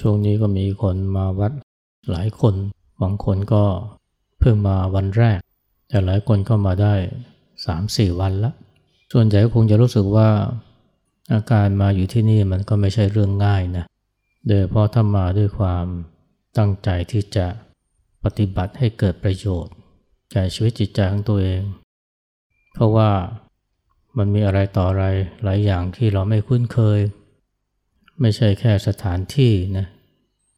ช่วงนี้ก็มีคนมาวัดหลายคน บางคนก็เพิ่งมาวันแรก แต่หลายคนก็มาได้สามสี่วันละส่วนใหญ่คงจะรู้สึกว่าอาการมาอยู่ที่นี่มันก็ไม่ใช่เรื่องง่ายนะ โดยเพราะถ้ามาด้วยความตั้งใจที่จะปฏิบัติให้เกิดประโยชน์แก่ชีวิตจิตใจของตัวเอง เพราะว่ามันมีอะไรต่ออะไรหลายอย่างที่เราไม่คุ้นเคย ไม่ใช่แค่สถานที่นะ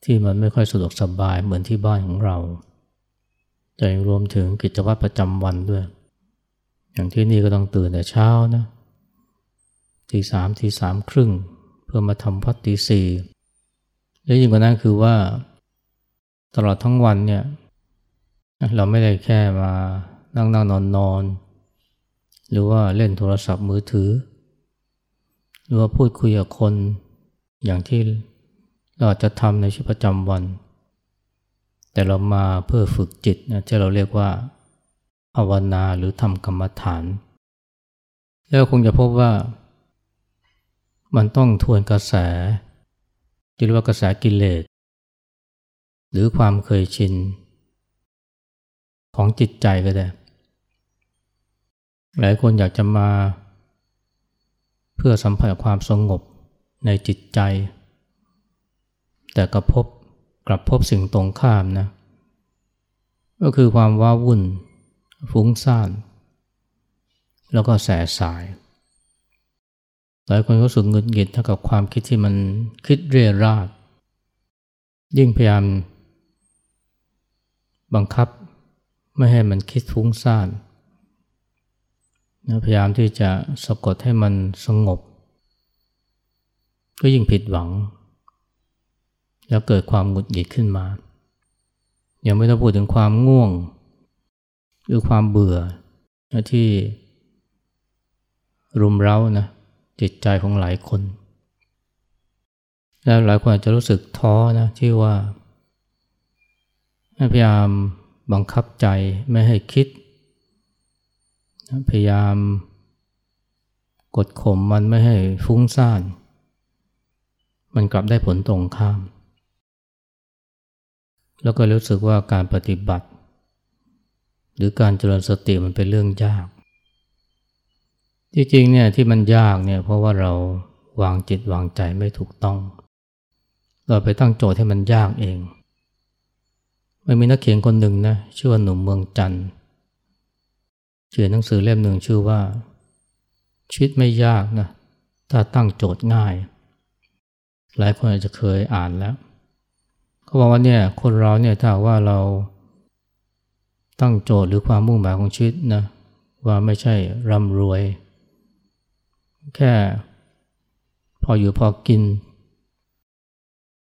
ที่มันไม่ค่อยสะดวกสบายเหมือนที่บ้านของเรา แต่รวมถึงกิจวัตรประจำวันด้วย อย่างที่นี่ก็ต้องตื่นแต่เช้านะทีสามทีสามครึ่งเพื่อมาทำพัดตีสี่และยิ่งกว่านั้นคือว่า ตลอดทั้งวันเนี่ยเราไม่ได้แค่มานั่งนั่งนอนนอน หรือว่าเล่นโทรศัพท์มือถือ หรือว่าพูดคุยกับคน อย่างที่เราจะทำในชีวิตประจำวัน แต่เรามาเพื่อฝึกจิตนะที่เราเรียกว่าภาวนาหรือทำกรรมฐาน แล้วคงจะพบว่า มันต้องทวนกระแสที่เรียกว่ากระแสกิเลสหรือความเคยชิน ของจิตใจก็ได้ หลายคนอยากจะมา เพื่อสัมผัสความสงบ ในจิตใจ แต่กระพบกลับพบสิ่งตรงข้ามนะก็คือความว้าวุ่น ฟุ้งซ่าน แล้วก็แสสายหลายคนก็สุดงุดหงิดเท่ากับความคิดที่มันคิดเรียราดยิ่งพยายาม บังคับไม่ให้มันคิดฟุ้งซ่านพยายามที่จะสะกดให้มันสงบ ก็ยิ่งผิดหวัง แล้วเกิดความหงุดหงิดขึ้นมา ยังไม่ต้องพูดถึงความง่วง หรือความเบื่อที่รุมเร้านะจิตใจของหลายคน แล้วหลายคนอาจจะรู้สึกท้อนะที่ว่าพยายามบังคับใจไม่ให้คิด พยายามกดข่มมันไม่ให้ฟุ้งซ่าน มันกลับได้ผลตรงข้าม แล้วก็รู้สึกว่าการปฏิบัติ หรือการเจริญสติมันเป็นเรื่องยาก จริงๆเนี่ยที่มันยากเนี่ยเพราะว่าเราวางจิตวางใจไม่ถูกต้อง เราไปตั้งโจทย์ให้มันยากเอง มันมีนักเขียนคนหนึ่งนะชื่อว่าหนุ่มเมืองจันทร์เขียนหนังสือเล่มหนึ่งชื่อว่าชีวิตไม่ยากนะถ้าตั้งโจทย์ง่าย หลายคนอาจจะเคยอ่านแล้วเขาบอกว่าเนี่ยคนเราเนี่ยถ้าว่าเราตั้งโจทย์หรือความมุ่งหมายของชีวิตนะว่าไม่ใช่ร่ำรวย แค่พออยู่พอกิน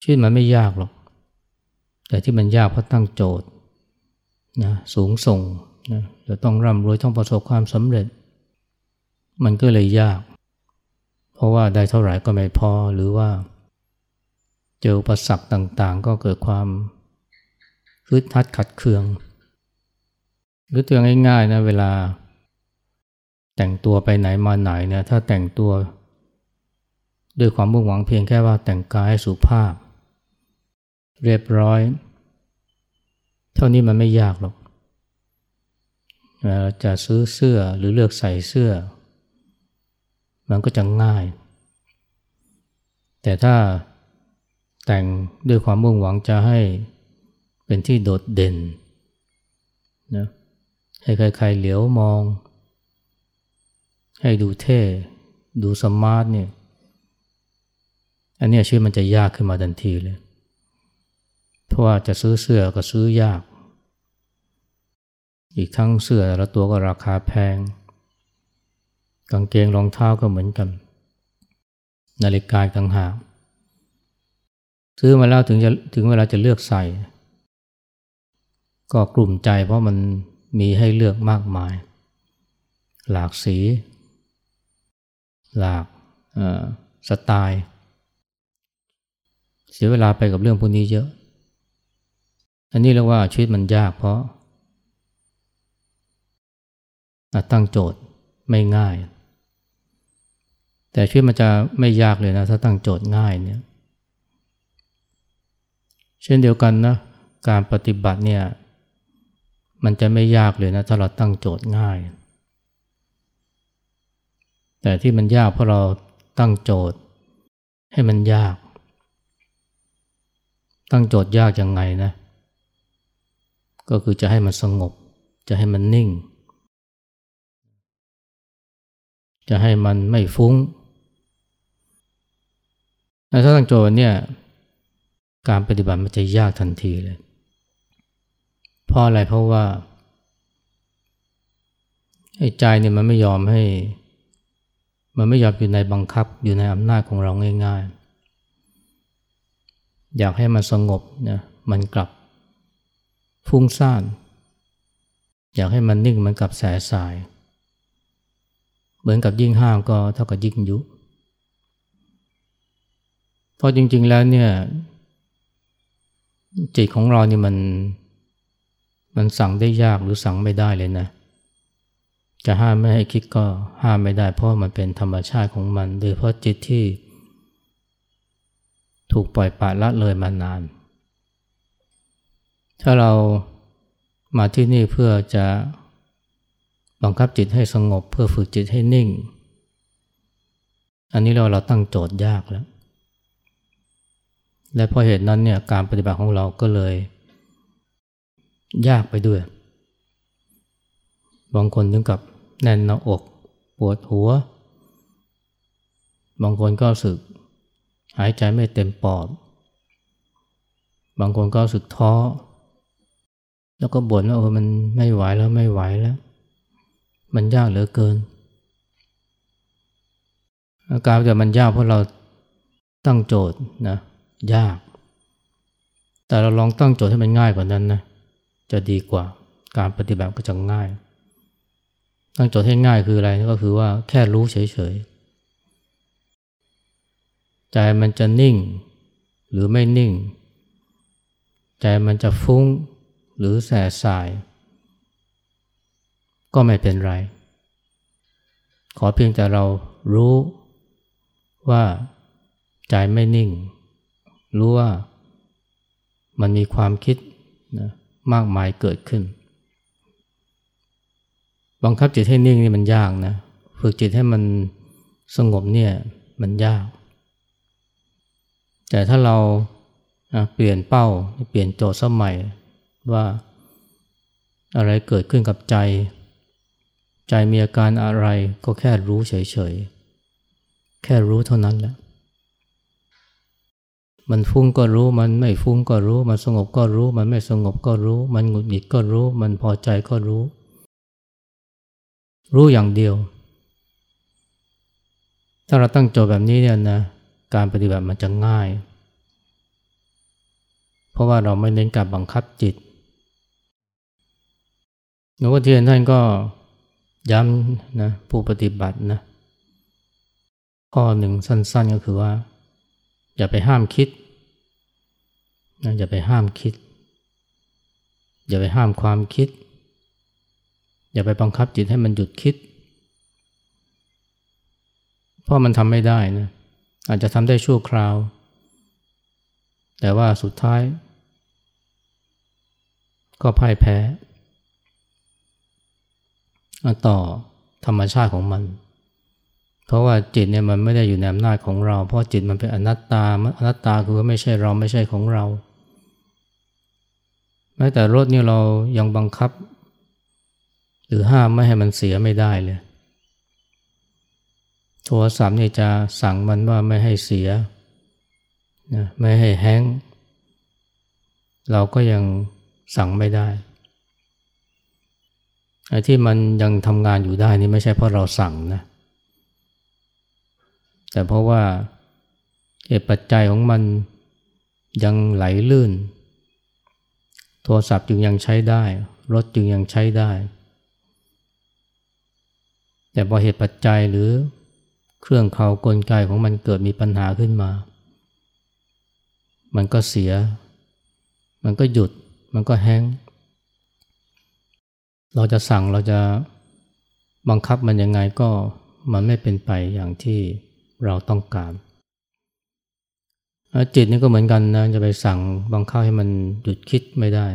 ชีวิตมันไม่ยากหรอก แต่ที่มันยากเพราะตั้งโจทย์นะสูงส่งนะจะต้องร่ำรวยต้องประสบความสำเร็จ มันก็เลยยาก เพราะว่าได้เท่าไหร่ก็ไม่พอหรือว่า เจออุปสรรคต่างๆ ก็เกิดความรึดทัดขัดเคือง หรือตัวง่ายๆนะเวลา แต่งตัวไปไหนมาไหนเนี่ยถ้าแต่งตัว ด้วยความมุ่งหวังเพียงแค่ว่าแต่งกายสุภาพ เรียบร้อย เท่านี้มันไม่ยากหรอกจะซื้อเสื้อหรือเลือกใส่เสื้อ มันก็จะง่าย แต่ถ้า แต่งด้วยความมุ่งหวังจะให้เป็นที่โดดเด่นนะให้ใครๆเหลียวมอง ให้ดูเท่ ดูสมาร์ทเนี่ยอันนี้ชีวิตมันจะยากขึ้นมาทันทีเลย เพราะว่าจะซื้อเสื้อก็ซื้อยาก อีกทั้งเสื้อแต่ละตัวก็ราคาแพง กางเกงรองเท้าก็เหมือนกัน นาฬิกาต่างหาก ซื้อมาแล้วถึงจะถึงเวลาจะเลือกใส่ ก็กลุ่มใจเพราะมันมีให้เลือกมากมาย หลากสี หลากสไตล์ เสียเวลาไปกับเรื่องพวกนี้เยอะ อันนี้เรียกว่าชีวิตมันยากเพราะตั้งโจทย์ไม่ง่าย แต่ชีวิตมันจะไม่ยากเลยนะถ้าตั้งโจทย์ง่ายเนี่ย เช่นเดียวกันนะการปฏิบัติเนี่ยมันจะไม่ยากเลยนะถ้าเราตั้งโจทย์ง่าย แต่ที่มันยากเพราะเราตั้งโจทย์ให้มันยาก ตั้งโจทย์ยากยังไงนะ ก็คือจะให้มันสงบ จะให้มันนิ่ง จะให้มันไม่ฟุง้ง ถ้าตั้งโจทย์เนี่ย การปฏิบัติมันจะยากทันทีเลย เพราะอะไรเพราะว่าใจเนี่ยมันไม่ยอมให้ มันไม่ยอมอยู่ในบังคับอยู่ในอำนาจของเราง่ายๆ อยากให้มันสงบนะมันกลับฟุ้งซ่าน อยากให้มันนิ่งมันกลับแสสาย เหมือนกับยิ่งห้ามก็เท่ากับยิ่งยุ เพราะจริงๆแล้วเนี่ย จิตของเรานี่มันมันสั่งได้ยากหรือสั่งไม่ได้เลยนะ จะห้ามไม่ให้คิดก็ห้ามไม่ได้ เพราะมันเป็นธรรมชาติของมัน โดยเพราะจิตที่ ถูกปล่อยปละละเลยมานาน ถ้าเรามาที่นี่เพื่อจะบังคับจิตให้สงบเพื่อฝึกจิตให้นิ่ง อันนี้เราเราตั้งโจทย์ยากแล้ว และเพราะเหตุนั้นเนี่ยการปฏิบัติของเราก็เลย ยากไปด้วย บางคนถึงกับแน่นหน้าอกปวดหัว บางคนก็สึก หายใจไม่เต็มปอด บางคนก็สึกท้อ แล้วก็บ่นว่าเออมันไม่ไหวแล้วไม่ไหวแล้ว มันยากเหลือเกิน อาการแต่มันยากเพราะเราตั้งโจทย์นะ ยาก แต่เราลองตั้งโจทย์ให้มันง่ายกว่านั้นนะจะดีกว่าการปฏิบัติก็จะง่าย ตั้งโจทย์ให้ง่ายคืออะไรก็คือว่าแค่รู้เฉยๆใจมันจะนิ่งหรือไม่นิ่ง ใจมันจะฟุ้งหรือแสสาย ก็ไม่เป็นไร ขอเพียงแต่เรารู้ว่าใจไม่นิ่ง รู้ว่ามันมีความคิดนะมากมายเกิดขึ้น บังคับจิตให้นิ่งนี่มันยากนะ ฝึกจิตให้มันสงบเนี่ยมันยาก แต่ถ้าเราเปลี่ยนเป้าเปลี่ยนโจทย์สมัยว่าอะไรเกิดขึ้นกับใจ ใจมีอาการอะไรก็แค่รู้เฉยๆ แค่รู้เท่านั้นแหละ มันฟุ้งก็รู้ มันไม่ฟุ้งก็รู้ มันสงบก็รู้ มันไม่สงบก็รู้ มันหงุดหงิดก็รู้ มันพอใจก็รู้ รู้อย่างเดียว ถ้าเราตั้งโจทย์แบบนี้เนี่ยนะ การปฏิบัติมันจะง่าย เพราะว่าเราไม่เน้นการบังคับจิตหลวงพ่อเทียนท่านก็ย้ำนะผู้ปฏิบัตินะ ข้อหนึ่งสั้นๆก็คือว่า อย่าไปห้ามคิดนะอย่าไปห้ามคิด อย่าไปห้ามความคิด อย่าไปบังคับจิตให้มันหยุดคิด เพราะมันทำไม่ได้นะอาจจะทำได้ชั่วคราว แต่ว่าสุดท้าย ก็พ่ายแพ้ต่อธรรมชาติของมัน ราะว่าจิตเนี่ยมันไม่ได้อยู่ในอำนาจของเรา เพราะจิตมันเป็นอนัตตาอนัตตาคือว่าไม่ใช่เราไม่ใช่ของเรา แม้แต่รถนี่เรายังบังคับ หรือห้ามไม่ให้มันเสียไม่ได้เลย โทรศัพท์นี่จะสั่งมันว่าไม่ให้เสียนะไม่ให้แห้ง เราก็ยังสั่งไม่ได้ไอ้ที่มันยังทำงานอยู่ได้นี่ไม่ใช่เพราะเราสั่งนะแต่เพราะว่าเหตุปัจจัยของมันยังไหลลื่น โทรศัพท์จึงยังใช้ได้ รถจึงยังใช้ได้ แต่พอเหตุปัจจัยหรือเครื่องเขากลไกของมันเกิดมีปัญหาขึ้นมา มันก็เสีย มันก็หยุด มันก็แห้ง เราจะสั่งเราจะบังคับมันยังไงก็มันไม่เป็นไปอย่างที่ เราต้องการจิตนี่ก็เหมือนกันนะจะไปสั่งบังคับให้มันหยุดคิดไม่ได้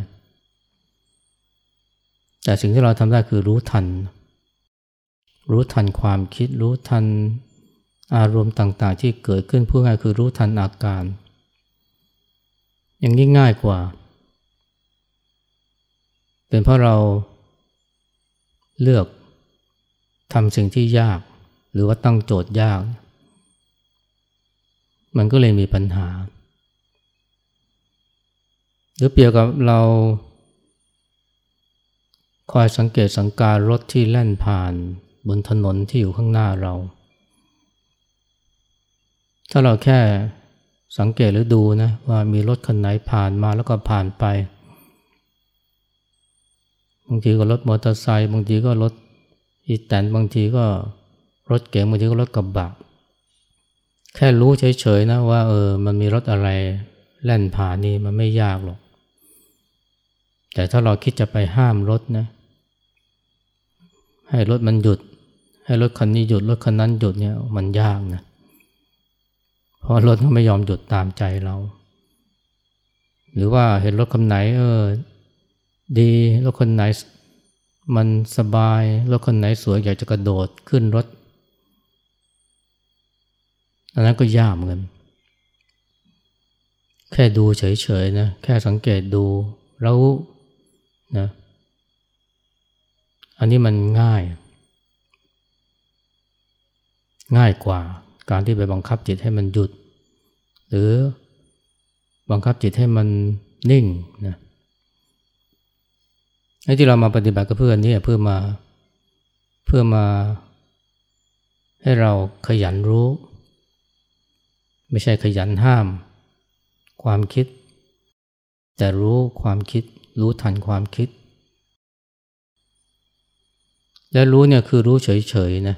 แต่สิ่งที่เราทำได้คือรู้ทัน รู้ทันความคิด รู้ทันอารมณ์ต่างๆ ที่เกิดขึ้นพูดง่ายคือรู้ทันอาการ อย่างนี้ง่ายกว่า เป็นเพราะเราเลือกทำสิ่งที่ยาก หรือว่าตั้งโจทย์ยาก มันก็เลยมีปัญหา หรือเปรียบกับเรา คอยสังเกตสังการรถที่แล่นผ่านบนถนนที่อยู่ข้างหน้าเรา ถ้าเราแค่สังเกตหรือดูนะว่ามีรถคันไหนผ่านมาแล้วก็ผ่านไป บางทีก็รถมอเตอร์ไซค์บางทีก็รถอีแตนบางทีก็รถเก๋งบางทีก็รถกระบะ แค่รู้เฉยๆนะว่าเออมันมีรถอะไรแล่นผ่านนี่มันไม่ยากหรอก แต่ถ้าเราคิดจะไปห้ามรถนะ ให้รถมันหยุด ให้รถคันนี้หยุดรถคันนั้นหยุดเนี่ยมันยากนะ เพราะรถเขาไม่ยอมหยุดตามใจเรา หรือว่าเห็นรถคันไหนเออดีรถคันไหนมันสบายรถคันไหนสวยอยากจะกระโดดขึ้นรถ อันนั้นก็ยากเหมือนกันแค่ดูเฉยๆนะแค่สังเกตดูแล้วนะอันนี้มันง่าย ง่ายกว่าการที่ไปบังคับจิตให้มันหยุด หรือบังคับจิตให้มันนิ่งนะไอ้ที่เรามาปฏิบัติกับเพื่อนนี่เพื่อมาเพื่อมาให้เราขยันรู้ ไม่ใช่ขยันห้าม ความคิด แต่รู้ความคิด รู้ทันความคิด และรู้เนี่ยคือรู้เฉยๆนะ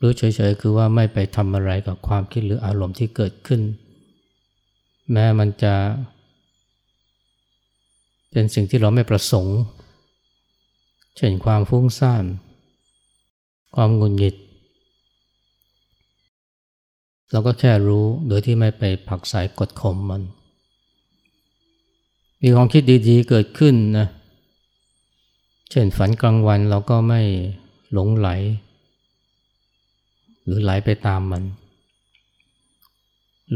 รู้เฉยๆคือว่าไม่ไปทำอะไรกับความคิดหรืออารมณ์ที่เกิดขึ้น แม้มันจะ เป็นสิ่งที่เราไม่ประสงค์ เช่นความฟุ้งซ่าน ความงุนหงิด เราก็แค่รู้โดยที่ไม่ไปผักสายกดข่มมัน มีความคิดดีๆเกิดขึ้นนะ เช่นฝันกลางวันเราก็ไม่หลงไหล หรือไหลไปตามมัน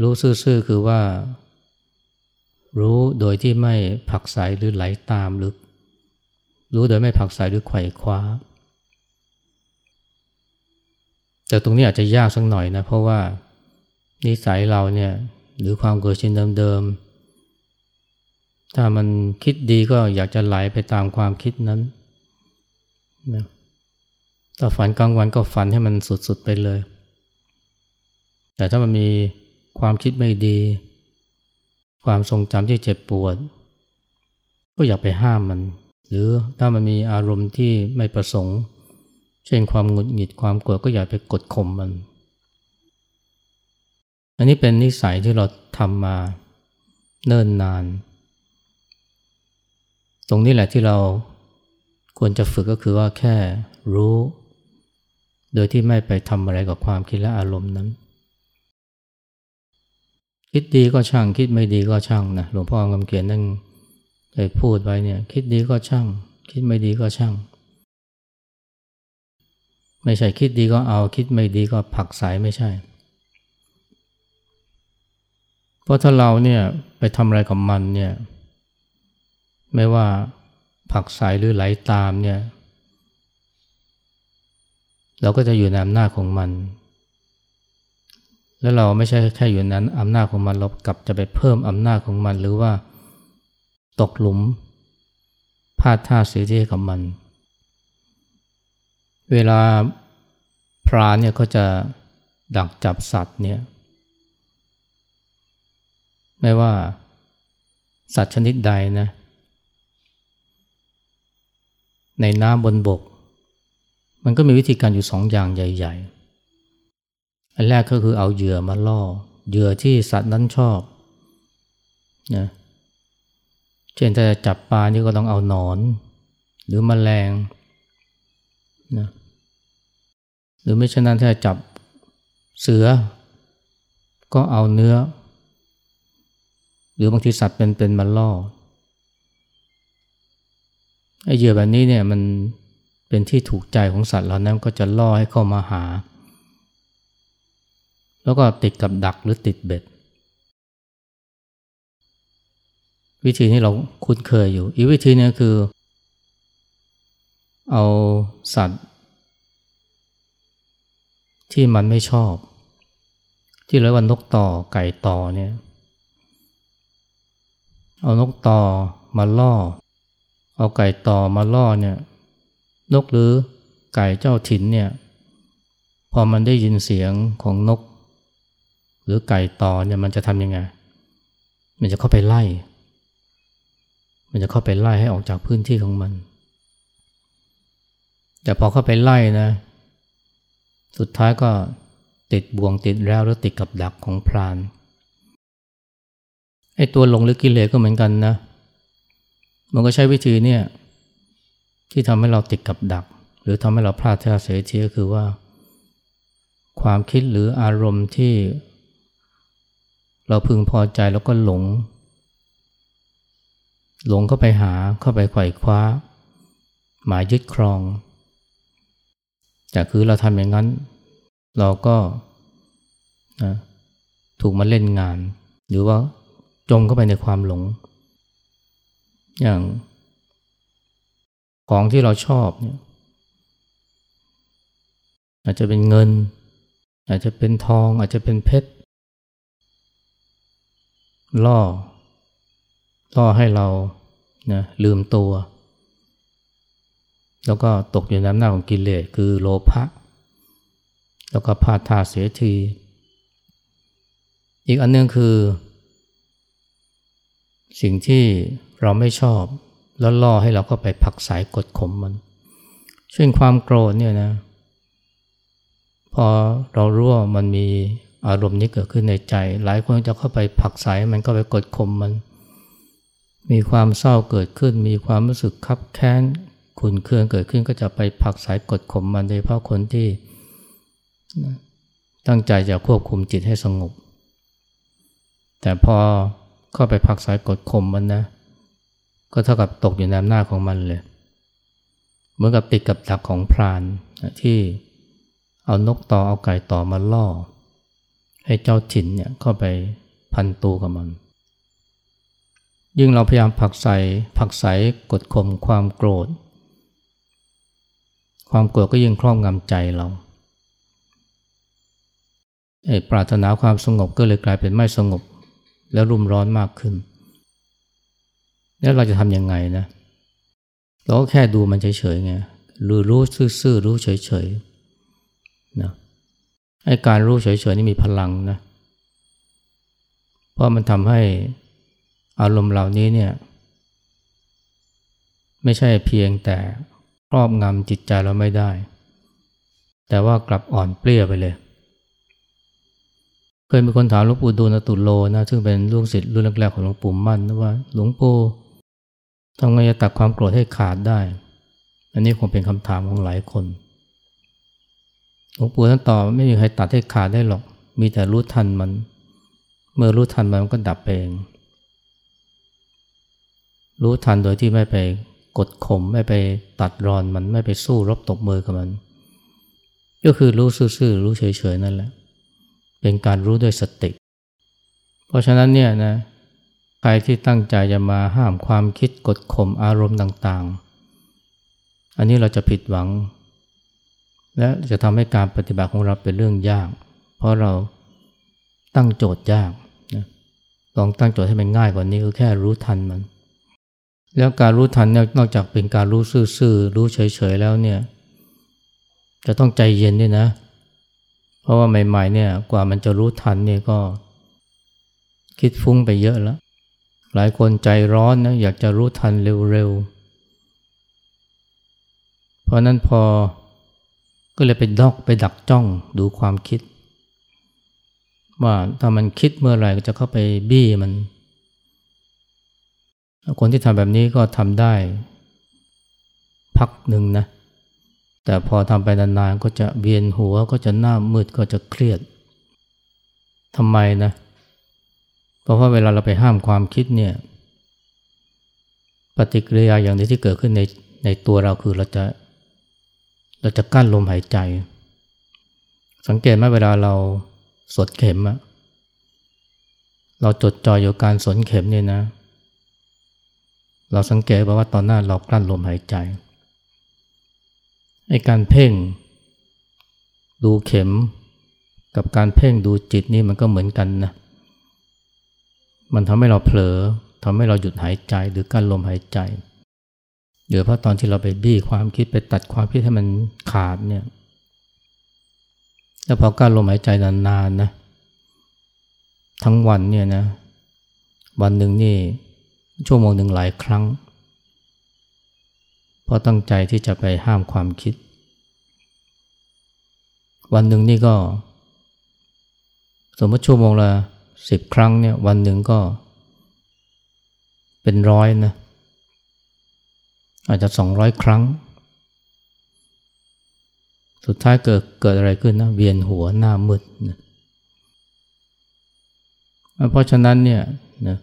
รู้ซื่อๆคือว่า รู้โดยที่ไม่ผักใสหรือไหลตามหรือรู้โดยไม่ผักใสหรือไขว่คว้าแต่ตรงนี้อาจจะยากสักหน่อยนะ เพราะว่า นิสัยเราเนี่ยหรือความเกิดชินเดิมๆ ถ้ามันคิดดีก็อยากจะไหลไปตามความคิดนั้นนะถ้าฝันกลางวันก็ฝันให้มันสุดๆไปเลย แต่ถ้ามันมีความคิดไม่ดี ความทรงจำที่เจ็บปวด ก็อย่าไปห้ามมัน หรือถ้ามันมีอารมณ์ที่ไม่ประสงค์ เช่นความหงุดหงิดความโกรธก็อย่าไปกดข่มมัน อันนี้เป็นนิสัยที่เราทำมาเนิ่นนาน ตรงนี้แหละที่เราควรจะฝึกก็คือว่าแค่รู้ โดยที่ไม่ไปทำอะไรกับความคิดและอารมณ์นั้น คิดดีก็ช่าง คิดไม่ดีก็ช่างนะหลวงพ่อคำเขียนนั่งเคยพูดไว้เนี่ย คิดดีก็ช่าง คิดไม่ดีก็ช่าง ไม่ใช่คิดดีก็เอา คิดไม่ดีก็ผักสายไม่ใช่ เพ ราะถ้าเราเนี่ยไปทำอะไรกับมันเนี่ยไม่ว่าผักสายหรือไหลตามเนี่ย เราก็จะอยู่ในอำนาจของมัน แล้วเราไม่ใช่แค่อยู่นั้นอำนาจของมันเรากลับจะไปเพิ่มอำนาจของมัน หรือว่าตกหลุมพลาดท่าเสียที่กับมัน เวลาพรานเนี่ยเขาจะดักจับสัตว์เนี่ย ไม่ว่าสัตว์ชนิดใดนะ ในน้ำบนบก มันก็มีวิธีการอยู่สองอย่างใหญ่ ๆ อันแรกก็คือเอาเหยื่อมาล่อ เหยื่อที่สัตว์นั้นชอบนะเช่นถ้าจะจับปลานี่ก็ต้องเอาหนอน หรือมแมลงนะหรือไม่เช่นนั้นถ้าจับเสือ ก็เอาเนื้อ รือบางทีสัตว์เป็นเป็นมันล่อไอ้เหยื่อแบบนี้เนี่ยมันเป็นที่ถูกใจของสัตว์เหล่านั้นก็จะล่อให้เข้ามาหา แล้วก็ติดกับดักหรือติดเบ็ด วิธีนี้เราคุ้นเคยอยู่ อีกวิธีนึงคือ เอาสัตว์ ที่มันไม่ชอบ ที่เรียกว่านกต่อไก่ต่อเนี่ย เอานกต่อมาล่อ เอาไก่ต่อมาล่อเนี่ยนกหรือไก่เจ้าถิ่นเนี่ยพอมันได้ยินเสียงของนก หรือไก่ต่อเนี่ยมันจะทำยังไง มันจะเข้าไปไล่ มันจะเข้าไปไล่ให้ออกจากพื้นที่ของมัน แต่พอเข้าไปไล่นะ สุดท้ายก็ติดบ่วงติดแล้วหรือติดกับดักของพราน ไอ้ตัวหลงหรือกิเลสก็เหมือนกันนะ มันก็ใช้วิธีเนี่ยที่ทำให้เราติดกับดัก หรือทำให้เราพลาดท่าเสียทีก็คือว่า ความคิดหรืออารมณ์ที่ เราพึงพอใจแล้วก็หลง หลงเข้าไปหาเข้าไปไขว่คว้า หมายยึดครองแต่คือเราทำอย่างนั้น เราก็ถูกมาเล่นงาน หรือว่า จมเข้าไปในความหลง อย่างของที่เราชอบเนี่ยอาจจะเป็นเงิน อาจจะเป็นทอง อาจจะเป็นเพชรล่อ ล่อให้เรานะลืมตัว แล้วก็ตกอยู่ในอำนาจของกิเลสคือโลภะแล้วก็พาทาเสียที อีกอันนึงคือ สิ่งที่เราไม่ชอบ แล้วล่อให้เราก็ไปผักสายกดข่มมันเช่นความโกรธเนี่ยนะ พอเรารู้ว่ามันมีอารมณ์นี้เกิดขึ้นในใจ หลายคนจะเข้าไปผักสายมันก็ไปกดข่มมัน มีความเศร้าเกิดขึ้น มีความรู้สึกคับแค้นขุนเคืองเกิดขึ้นก็จะไปผักสายกดข่มมันโดยเฉพาะคนที่ตั้งใจจะควบคุมจิตให้สงบ แต่พอ เข้าไปผักสายกดข่มมันนะ ก็เท่ากับตกอยู่ในอำนาจของมันเลย เหมือนกับติดกับดักของพรานที่เอานกต่อเอาไก่ต่อมาล่อ ให้เจ้าถิ่นเนี่ยเข้าไปพันตูกับมัน ยิ่งเราพยายามผักใส่ผักใส่กดข่มความโกรธ ความโกรธก็ยิ่งครอบงำใจเราไอ้ปรารถนาความสงบก็เลยกลายเป็นไม่สงบ แล้วรุ่มร้อนมากขึ้น แล้วเราจะทำยังไงนะเราก็แค่ดูมันเฉยๆไงหรือรู้ซื่อๆรู้เฉยๆนะไอ้การรู้เฉยๆนี่มีพลังนะเพราะมันทำให้อารมณ์เหล่านี้เนี่ยไม่ใช่เพียงแต่ครอบงำจิตใจเราไม่ได้ แต่ว่ากลับอ่อนเปลี้ยไปเลย เคยมีคนถามหลวงปู่ดูลตุโลนะซึ่งเป็นลูกศิษย์รุ่นแรกๆของหลวงปู่มั่นนะว่าหลวงปู่ทำไงจะตัดความโกรธให้ขาดได้ อันนี้คงเป็นคำถามของหลายคนหลวงปู่ท่านตอบไม่มีใครตัดให้ขาดได้หรอก มีแต่รู้ทันมัน เมื่อรู้ทันมันก็ดับเอง รู้ทันโดยที่ไม่ไปกดข่มไม่ไปตัดรอนมันไม่ไปสู้รบตบมือกับมัน ก็คือรู้ซื่อๆรู้เฉยๆนั่นแหละ เป็นการรู้ด้วยสติ เพราะฉะนั้นเนี่ยนะใครที่ตั้งใจจะมาห้ามความคิดกดข่มอารมณ์ต่างๆ อันนี้เราจะผิดหวัง และจะทำให้การปฏิบัติของเราเป็นเรื่องยาก เพราะเราตั้งโจทย์ยากนะลองตั้งโจทย์ให้มันง่ายกว่านี้ก็แค่รู้ทันมัน แล้วการรู้ทันเนี่ยนอกจากเป็นการรู้ซื่อๆ รู้เฉยๆ แล้วเนี่ย จะต้องใจเย็นด้วยนะ เพราะว่าใหม่ๆเนี่ยกว่ามันจะรู้ทันเนี่ยก็ คิดฟุ้งไปเยอะแล้ว หลายคนใจร้อนนะอยากจะรู้ทันเร็วๆ เพราะนั้นพอก็เลยไปดอกไปดักจ้องดูความคิด ว่าถ้ามันคิดเมื่อไหร่ก็จะเข้าไปบี้มัน คนที่ทำแบบนี้ก็ทำได้ พักหนึ่งนะ แต่พอทำไปนานๆก็จะเวียนหัวก็จะหน้ามืดก็จะเครียดทำไมนะ เพราะว่าเวลาเราไปห้ามความคิดเนี่ยปฏิกิริยาอย่างนี้ที่เกิดขึ้นในในตัวเราคือเราจะเราจะกั้นลมหายใจ สังเกตไหมเวลาเราสดเข็มอะเราจดจ่ออยู่การสนเข็มเนี่ยนะ เราสังเกตว่าตอนหน้าเรากลั้นลมหายใจ ไอ้การเพ่ง ดูเข็ม กับการเพ่งดูจิตนี่มันก็เหมือนกันนะมันทำให้เราเผลอทำให้เราหยุดหายใจหรือกั้นลมหายใจหรือเพราะตอนที่เราไปบี้ความคิดไปตัดความคิดให้มันขาดเนี่ยแล้วพอกั้นลมหายใจนานๆนะทั้งวันเนี่ยนะวันหนึ่งนี่ชั่วโมงหนึ่งหลายครั้ง ราะตั้งใจที่จะไปห้ามความคิด วันหนึ่งนี่ก็ สมมติชั่วโมงละสิบครั้งเนี่ยวันหนึ่งก็ เป็นร้อยนะ อาจจะสองร้อยครั้ง สุดท้ายเกิดเกิดอะไรขึ้นนะเวียนหัวหน้ามืดนะเพราะฉะนั้นเนี่ยนะ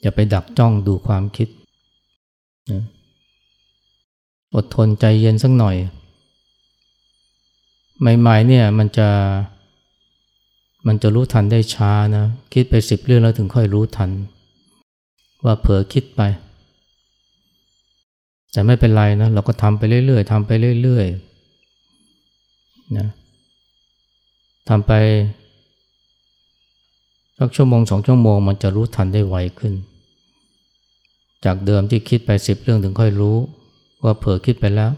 อย่าไปดักจ้องดูความคิดนะ อดทนใจเย็นสักหน่อย ใหม่ๆเนี่ยมันจะ มันจะรู้ทันได้ช้านะ คิดไปสิบเรื่องแล้วถึงค่อยรู้ทัน ว่าเผลอคิดไป แต่ไม่เป็นไรนะ เราก็ทำไปเรื่อยๆทำไปเรื่อยๆนะทำไปสักชั่วโมงสองชั่วโมงมันจะรู้ทันได้ไวขึ้น จากเดิมที่คิดไปสิบเรื่องถึงค่อยรู้ ว่าเผลอคิดไปแล้ว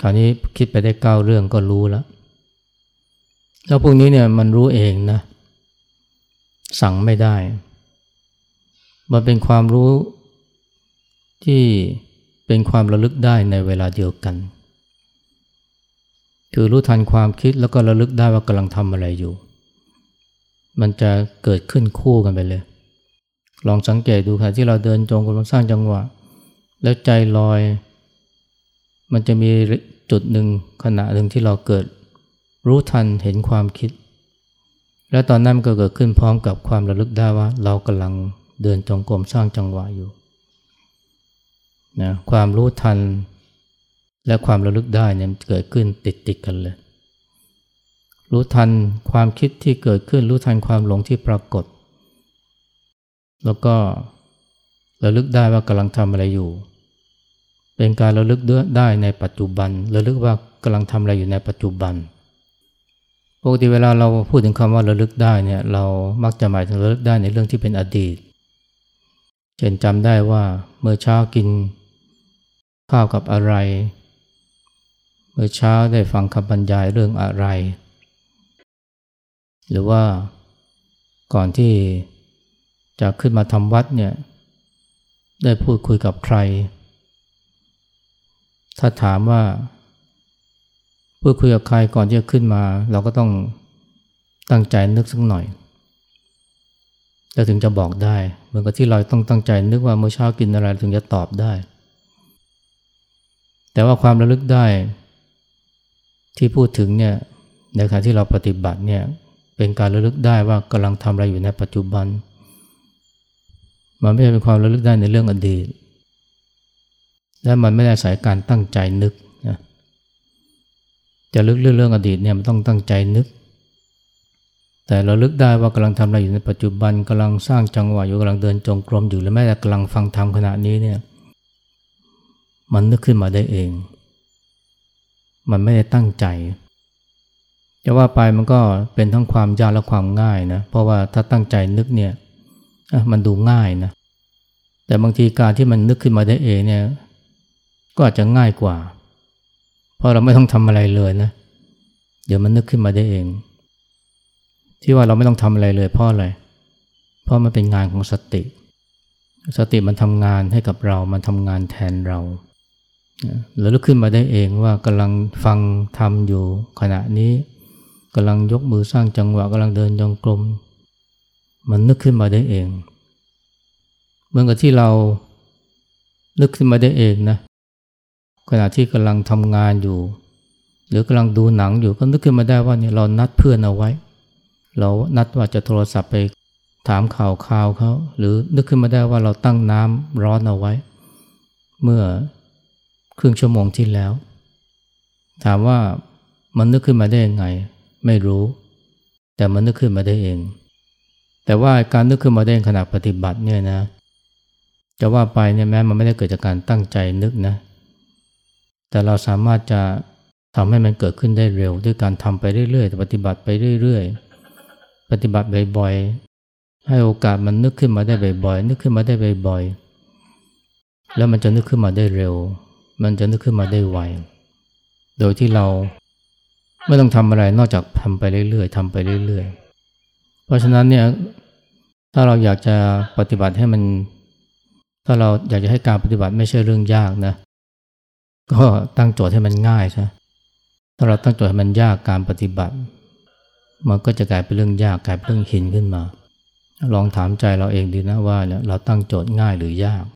คราวนี้คิดไปได้เก้าเรื่องก็รู้แล้ว แล้วพวกนี้เนี่ยมันรู้เองนะ สั่งไม่ได้ มันเป็นความรู้ที่เป็นความระลึกได้ในเวลาเดียวกัน คือรู้ทันความคิดแล้วก็ระลึกได้ว่ากำลังทำอะไรอยู่ มันจะเกิดขึ้นคู่กันไปเลย ลองสังเกตดูค่ะที่เราเดินจงกรมสร้างจังหวะ แล้วใจลอย มันจะมีจุดหนึ่งขณะหนึ่งที่เราเกิด รู้ทันเห็นความคิด แล้วตอนนั้นก็เกิดขึ้นพร้อมกับความระลึกได้ว่า เรากำลังเดินจงกรมสร้างจังหวะอยู่นะความรู้ทัน และความระลึกได้เนี่ยเกิดขึ้นติดติดกันเลย รู้ทันความคิดที่เกิดขึ้น รู้ทันความหลงที่ปรากฏ แล้วก็ระลึกได้ว่ากำลังทำอะไรอยู่ เป็นการระลึกได้ในปัจจุบันระลึกว่ากำลังทำอะไรอยู่ในปัจจุบันปกติเวลาเราพูดถึงคำว่าระลึกได้เนี่ยเรามักจะหมายถึงระลึกได้ในเรื่องที่เป็นอดีต เช่นจำได้ว่าเมื่อเช้ากินข้าวกับอะไร เมื่อเช้าได้ฟังคำบรรยายเรื่องอะไร หรือว่าก่อนที่จะขึ้นมาทำวัดเนี่ยได้พูดคุยกับใคร ถ้าถามว่าพูดคุยกับใครก่อนที่จะขึ้นมา เราก็ต้องตั้งใจนึกสักหน่อยแล้วถึงจะบอกได้ เหมือนกับที่เราต้องตั้งใจนึกว่าเมื่อเช้ากินอะไรถึงจะตอบได้ แต่ว่าความระลึกได้ ที่พูดถึงเนี่ยในขณะที่เราปฏิบัติเนี่ยเป็นการระลึกได้ว่ากำลังทำอะไรอยู่ในปัจจุบัน มันไม่ใช่เป็นความระลึกได้ในเรื่องอดีต และมันไม่ได้อาศัยการตั้งใจนึกนะจะลึกเรื่องเรื่องอดีตเนี่ยมันต้องตั้งใจนึก แต่เราลึกได้ว่ากำลังทำอะไรอยู่ในปัจจุบันกำลังสร้างจังหวะอยู่กำลังเดินจงกรมอยู่หรือแม้แต่กำลังฟังธรรมขณะนี้เนี่ยมันนึกขึ้นมาได้เอง มันไม่ได้ตั้งใจ จะว่าไปมันก็เป็นทั้งความยากและความง่ายนะ เพราะว่าถ้าตั้งใจนึกเนี่ยมันดูง่ายนะ แต่บางทีการที่มันนึกขึ้นมาได้เองเนี่ย ก็อาจจะง่ายกว่า เพราะเราไม่ต้องทำอะไรเลยนะ เดี๋ยวมันนึกขึ้นมาได้เอง ที่ว่าเราไม่ต้องทำอะไรเลยเพราะอะไร เพราะมันเป็นงานของสติ สติมันทำงานให้กับเรา มันทำงานแทนเราเราลุกขึ้นมาได้เองว่ากำลังฟังทำอยู่ ขณะนี้กำลังยกมือสร้างจังหวะกำลังเดินจงกรมมันนึกขึ้นมาได้เอง เหมือนกับที่เรานึกขึ้นมาได้เองนะ ขณะที่กำลังทำงานอยู่ หรือกำลังดูหนังอยู่ก็นึกขึ้นมาได้ว่าเนี่ยเรานัดเพื่อนเอาไว้ เรานัดว่าจะโทรศัพท์ไปถามข่าวข่าวเขาหรือนึกขึ้นมาได้ว่าเราตั้งน้ำร้อนเอาไว้ เมื่อครึ่งชั่วโมงที่แล้ว ถามว่ามันนึกขึ้นมาได้ยังไง ไม่รู้ แต่มันนึกขึ้นมาได้เอง แต่ว่าการนึกขึ้นมาได้ขณะปฏิบัติเนี่ยนะ จะว่าไปเนี่ยแม้มันไม่ได้เกิดจากการตั้งใจนึกนะ แต่เราสามารถจะทำให้มันเกิดขึ้นได้เร็ว ด้วยการทำไปเรื่อยๆปฏิบัติไปเรื่อยๆ ปฏิบัติบ่อยๆ ให้โอกาสมันนึกขึ้นมาได้บ่อยๆ นึกขึ้นมาได้บ่อยๆ แล้วมันจะนึกขึ้นมาได้เร็ว มันจะนึกขึ้นมาได้ไว โดยที่เราไม่ต้องทำอะไรนอกจากทำไปเรื่อยๆทำไปเรื่อยๆ เพราะฉะนั้นเนี่ยถ้าเราอยากจะปฏิบัติให้มัน ถ้าเราอยากจะให้การปฏิบัติไม่ใช่เรื่องยากนะ ก็ตั้งโจทย์ให้มันง่ายใช่ถ้าเราตั้งโจทย์ให้มันยากการปฏิบัติ มันก็จะกลายเป็นเรื่องยากกลายเป็นเรื่องหินขึ้นมา ลองถามใจเราเองดีนะว่าเราตั้งโจทย์ง่ายหรือยาก